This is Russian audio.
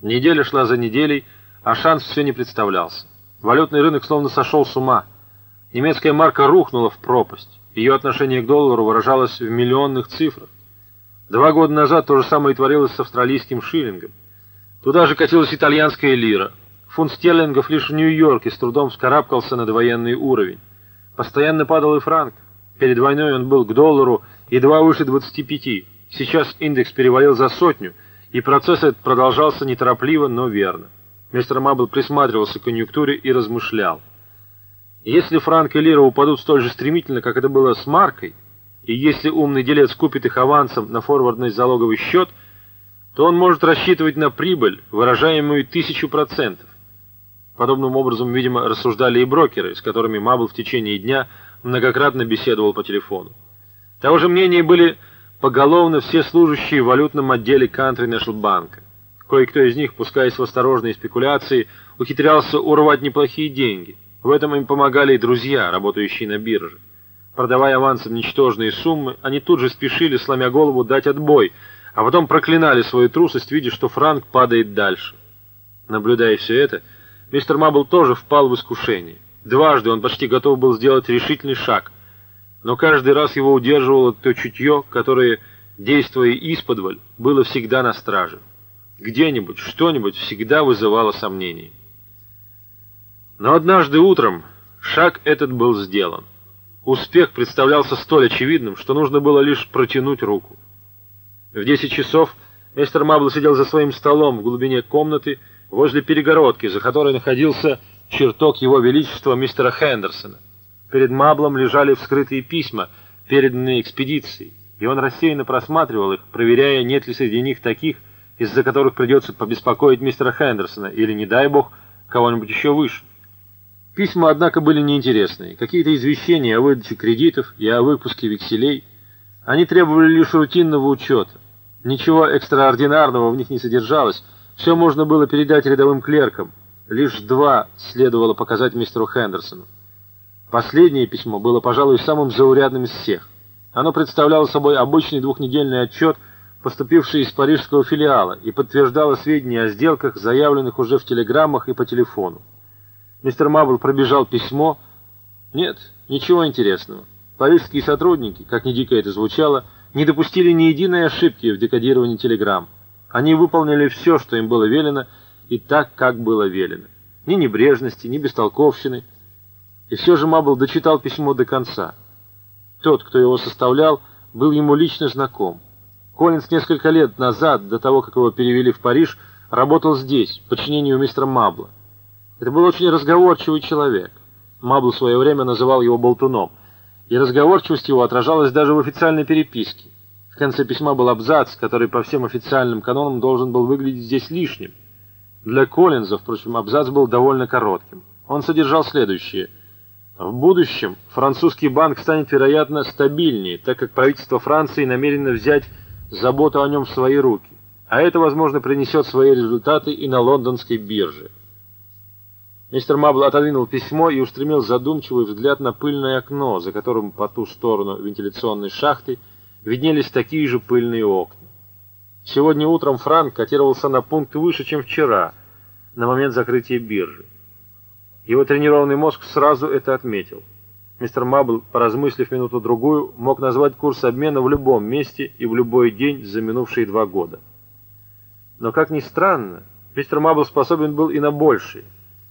Неделя шла за неделей, а шанс все не представлялся. Валютный рынок словно сошел с ума. Немецкая марка рухнула в пропасть. Ее отношение к доллару выражалось в миллионных цифрах. Два года назад то же самое творилось с австралийским шиллингом. Туда же катилась итальянская лира. Фунт стерлингов лишь в Нью-Йорке с трудом вскарабкался на довоенный уровень. Постоянно падал и франк. Перед войной он был к доллару едва выше 25. Сейчас индекс перевалил за сотню, и процесс этот продолжался неторопливо, но верно. Мистер Мабл присматривался к конъюнктуре и размышлял. Если франк и лира упадут столь же стремительно, как это было с маркой, и если умный делец купит их авансом на форвардный залоговый счет, то он может рассчитывать на прибыль, выражаемую тысячу процентов. Подобным образом, видимо, рассуждали и брокеры, с которыми Мабл в течение дня многократно беседовал по телефону. Того же мнения были поголовно все служащие в валютном отделе Country National Bank. Кое-кто из них, пускаясь в осторожные спекуляции, ухитрялся урвать неплохие деньги. В этом им помогали и друзья, работающие на бирже. Продавая авансом ничтожные суммы, они тут же спешили, сломя голову, дать отбой, а потом проклинали свою трусость, видя, что франк падает дальше. Наблюдая все это, Мистер Мабл тоже впал в искушение. Дважды он почти готов был сделать решительный шаг, но каждый раз его удерживало то чутье, которое, действуя исподволь, было всегда на страже. Где-нибудь, что-нибудь всегда вызывало сомнения. Но однажды утром шаг этот был сделан. Успех представлялся столь очевидным, что нужно было лишь протянуть руку. В десять часов мистер Мабл сидел за своим столом в глубине комнаты, возле перегородки, за которой находился чертог его величества мистера Хендерсона. Перед Маблом лежали вскрытые письма, переданные экспедицией, и он рассеянно просматривал их, проверяя, нет ли среди них таких, из-за которых придется побеспокоить мистера Хендерсона или, не дай бог, кого-нибудь еще выше. Письма, однако, были неинтересные. Какие-то извещения о выдаче кредитов и о выпуске векселей. Они требовали лишь рутинного учета. Ничего экстраординарного в них не содержалось, все можно было передать рядовым клеркам. Лишь два следовало показать мистеру Хендерсону. Последнее письмо было, пожалуй, самым заурядным из всех. Оно представляло собой обычный двухнедельный отчет, поступивший из парижского филиала, и подтверждало сведения о сделках, заявленных уже в телеграммах и по телефону. Мистер Мабл пробежал письмо. Нет, ничего интересного. Парижские сотрудники, как ни дико это звучало, не допустили ни единой ошибки в декодировании телеграмм. Они выполнили все, что им было велено, и так, как было велено. Ни небрежности, ни бестолковщины. И все же Мабл дочитал письмо до конца. Тот, кто его составлял, был ему лично знаком. Коллинз несколько лет назад, до того, как его перевели в Париж, работал здесь, в подчинении у мистера Мабла. Это был очень разговорчивый человек. Мабл в свое время называл его болтуном, и разговорчивость его отражалась даже в официальной переписке. В конце письма был абзац, который по всем официальным канонам должен был выглядеть здесь лишним. Для Коллинза, впрочем, абзац был довольно коротким. Он содержал следующее. В будущем французский банк станет, вероятно, стабильнее, так как правительство Франции намерено взять заботу о нем в свои руки. А это, возможно, принесет свои результаты и на лондонской бирже. Мистер Мабл отодвинул письмо и устремил задумчивый взгляд на пыльное окно, за которым по ту сторону вентиляционной шахты виднелись такие же пыльные окна. Сегодня утром франк котировался на пункт выше, чем вчера, на момент закрытия биржи. Его тренированный мозг сразу это отметил. Мистер Мабл, поразмыслив минуту-другую, мог назвать курс обмена в любом месте и в любой день за минувшие два года. Но, как ни странно, мистер Мабл способен был и на большее –